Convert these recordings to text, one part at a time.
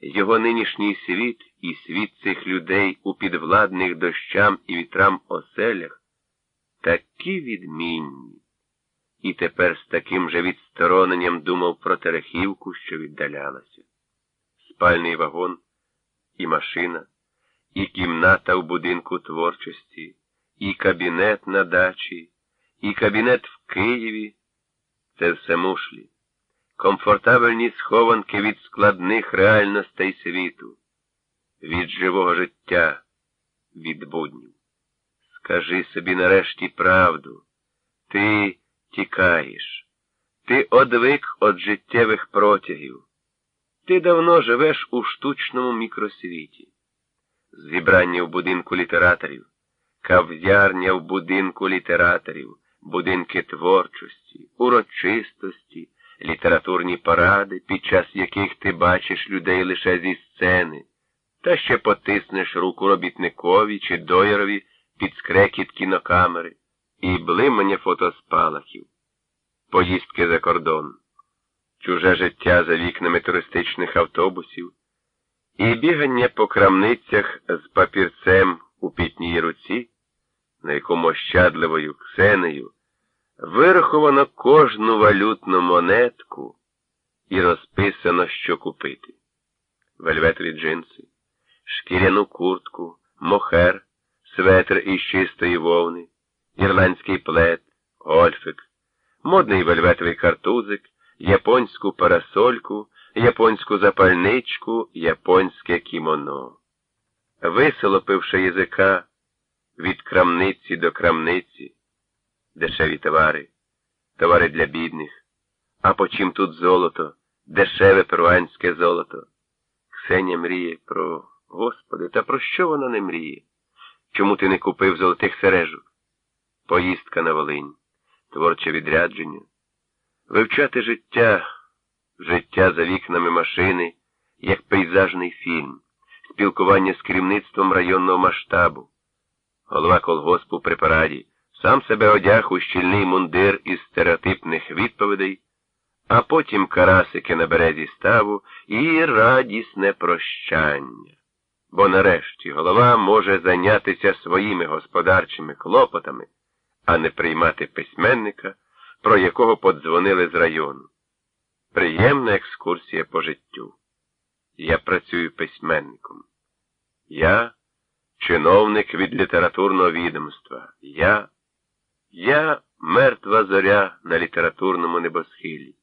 його нинішній світ і світ цих людей у підвладних дощам і вітрам оселях такі відмінні. І тепер з таким же відстороненням думав про Терехівку, що віддалялася. Спальний вагон, і машина, і кімната в будинку творчості, і кабінет на дачі, і кабінет в Києві це все мушлі, комфортабельні схованки від складних реальностей світу, від живого життя, від буднів. Скажи собі нарешті правду. Ти тікаєш, ти одвик від життєвих протягів. Ти давно живеш у штучному мікросвіті. Зібрання в будинку літераторів, кав'ярня в будинку літераторів, будинки творчості, урочистості, літературні паради, під час яких ти бачиш людей лише зі сцени, та ще потиснеш руку робітникові чи доєрові під скрекіт кінокамери і блимання фотоспалахів, поїздки за кордон, чуже життя за вікнами туристичних автобусів, і бігання по крамницях з папірцем у пітній руці, на якому ощадливою ксенею вираховано кожну валютну монетку і розписано, що купити. Вельветові джинси, шкіряну куртку, мохер, светр із чистої вовни ірландський плед, гольфик, модний вельветовий картузик, японську парасольку, японську запальничку, японське кімоно. Висолопивши язика від крамниці до крамниці, дешеві товари, товари для бідних, а по чим тут золото, дешеве перуанське золото. Ксеня мріє про, Господи, та про що вона не мріє? Чому ти не купив золотих сережок? Поїздка на Волинь, творче відрядження, вивчати життя, життя за вікнами машини, як пейзажний фільм, спілкування з керівництвом районного масштабу, голова колгоспу при параді, сам себе одяг у щільний мундир із стереотипних відповідей, а потім карасики на березі ставу і радісне прощання. Бо нарешті голова може зайнятися своїми господарчими клопотами а не приймати письменника, про якого подзвонили з району. Приємна екскурсія по життю. Я працюю письменником. Я чиновник від літературного відомства. Я, я мертва зоря на літературному небосхилі.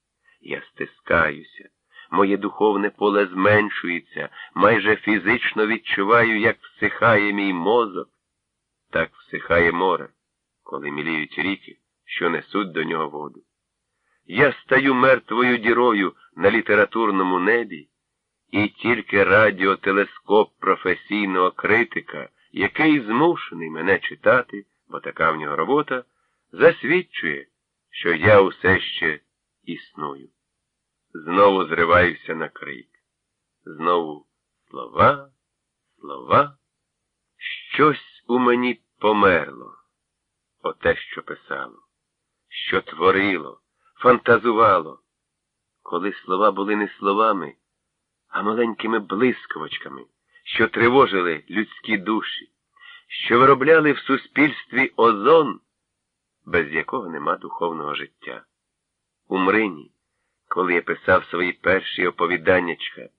Я стискаюся. Моє духовне поле зменшується, майже фізично відчуваю, як всихає мій мозок, так всихає море коли міліють ріки, що несуть до нього воду. Я стаю мертвою дірою на літературному небі, і тільки радіотелескоп професійного критика, який змушений мене читати, бо така в нього робота, засвідчує, що я усе ще існую. Знову зриваюся на крик. Знову слова, слова, щось у мені померло оте, що писало, що творило, фантазувало, коли слова були не словами, а маленькими блискавочками, що тривожили людські душі, що виробляли в суспільстві озон, без якого нема духовного життя. У Мрині, коли я писав свої перші оповіданнячка,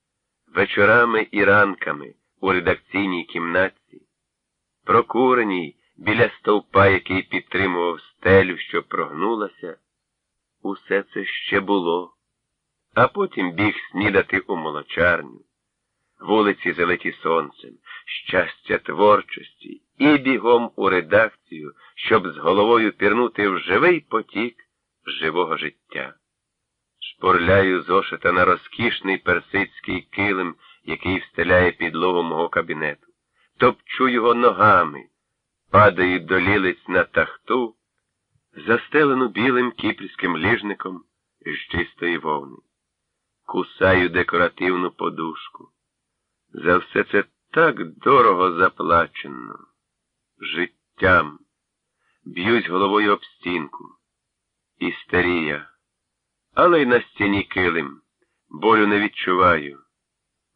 вечорами і ранками у редакційній кімнатці, прокуреній, біля стовпа, який підтримував стелю, що прогнулася, усе це ще було, а потім біг снідати у молочарню, вулиці залиті сонцем, щастя творчості і бігом у редакцію, щоб з головою пірнути в живий потік живого життя. Шпорляю зошита на розкішний персидський килим, який встеляє підлогу мого кабінету, топчу його ногами падають до лілиць на тахту, застелену білим кіпрським ліжником з чистої вовни. Кусаю декоративну подушку. За все це так дорого заплачено. Життям. Б'юсь головою об стінку. Істерія. Але й на стіні килим. Болю не відчуваю.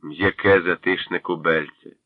м'яке затишне кубельце.